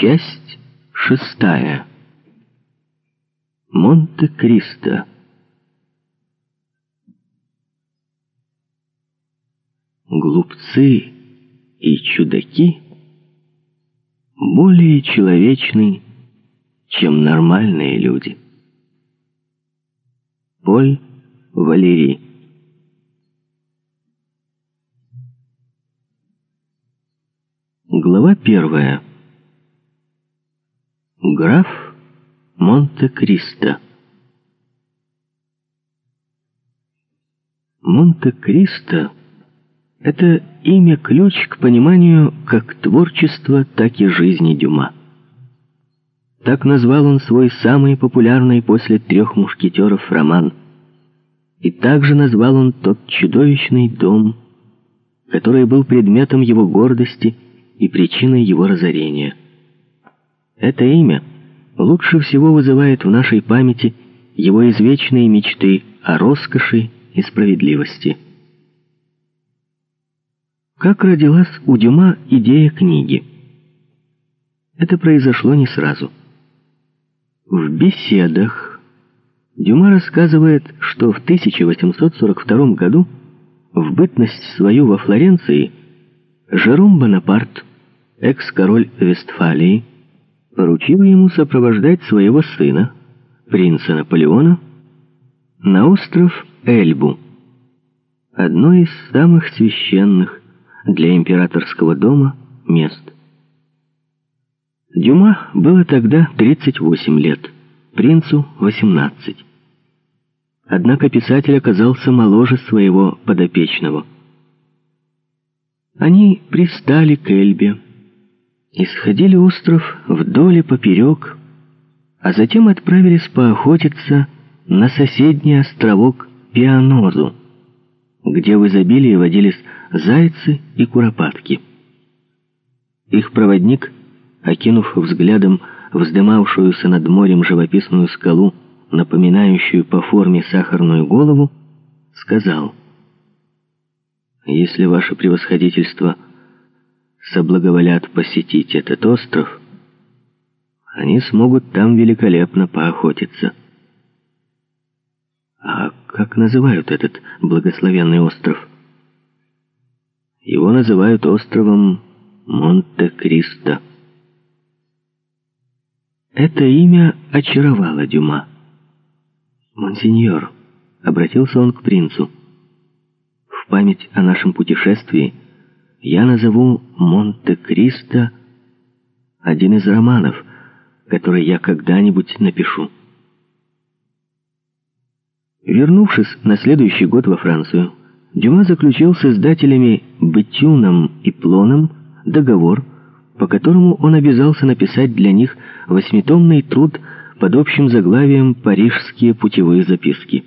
Часть шестая. Монте-Кристо. Глупцы и чудаки более человечны, чем нормальные люди. Поль Валерий. Глава первая. Граф Монте-Кристо. Монте-Кристо — это имя-ключ к пониманию как творчества, так и жизни Дюма. Так назвал он свой самый популярный после «Трех мушкетеров» роман. И также назвал он тот чудовищный дом, который был предметом его гордости и причиной его разорения — это имя лучше всего вызывает в нашей памяти его извечные мечты о роскоши и справедливости. Как родилась у Дюма идея книги? Это произошло не сразу. В беседах Дюма рассказывает, что в 1842 году в бытность свою во Флоренции Жером Бонапарт, экс-король Вестфалии, поручил ему сопровождать своего сына, принца Наполеона, на остров Эльбу, одно из самых священных для императорского дома мест. Дюма было тогда 38 лет, принцу 18. Однако писатель оказался моложе своего подопечного. Они пристали к Эльбе, исходили остров вдоль и поперек, а затем отправились поохотиться на соседний островок Пианозу, где в изобилии водились зайцы и куропатки. Их проводник, окинув взглядом вздымавшуюся над морем живописную скалу, напоминающую по форме сахарную голову, сказал, «Если ваше превосходительство — соблаговолят посетить этот остров, они смогут там великолепно поохотиться. А как называют этот благословенный остров? Его называют островом Монте-Кристо. Это имя очаровало Дюма. «Монсеньор», — обратился он к принцу, — «в память о нашем путешествии — я назову «Монте-Кристо» один из романов, который я когда-нибудь напишу. Вернувшись на следующий год во Францию, Дюма заключил с издателями Бетюном и Плоном договор, по которому он обязался написать для них восьмитомный труд под общим заглавием «Парижские путевые записки».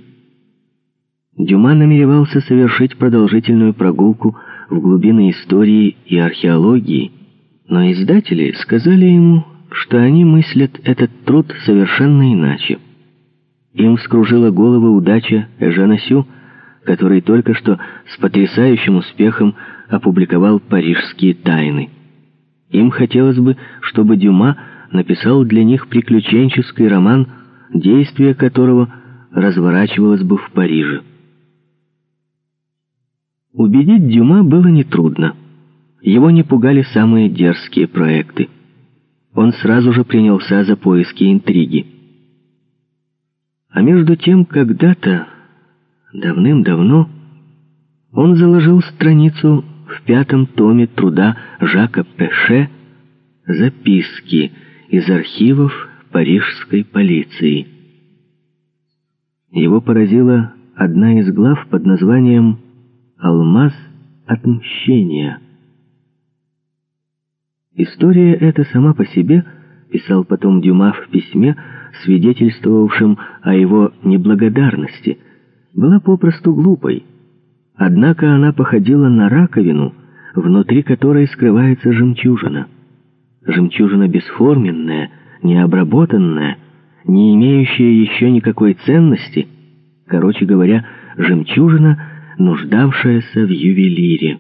Дюма намеревался совершить продолжительную прогулку в глубины истории и археологии, но издатели сказали ему, что они мыслят этот труд совершенно иначе. Им вскружила голову удача Эжена Сю, который только что с потрясающим успехом опубликовал «Парижские тайны». Им хотелось бы, чтобы Дюма написал для них приключенческий роман, действие которого разворачивалось бы в Париже. Убедить Дюма было нетрудно. Его не пугали самые дерзкие проекты. Он сразу же принялся за поиски интриги. А между тем, когда-то, давным-давно, он заложил страницу в пятом томе труда Жака Пеше «Записки из архивов парижской полиции». Его поразила одна из глав под названием «Связь» алмаз отмщения. История эта сама по себе, писал потом Дюма в письме, свидетельствовавшем о его неблагодарности, была попросту глупой. Однако она походила на раковину, внутри которой скрывается жемчужина. Жемчужина бесформенная, необработанная, не имеющая еще никакой ценности. Короче говоря, жемчужина — нуждавшаяся в ювелире.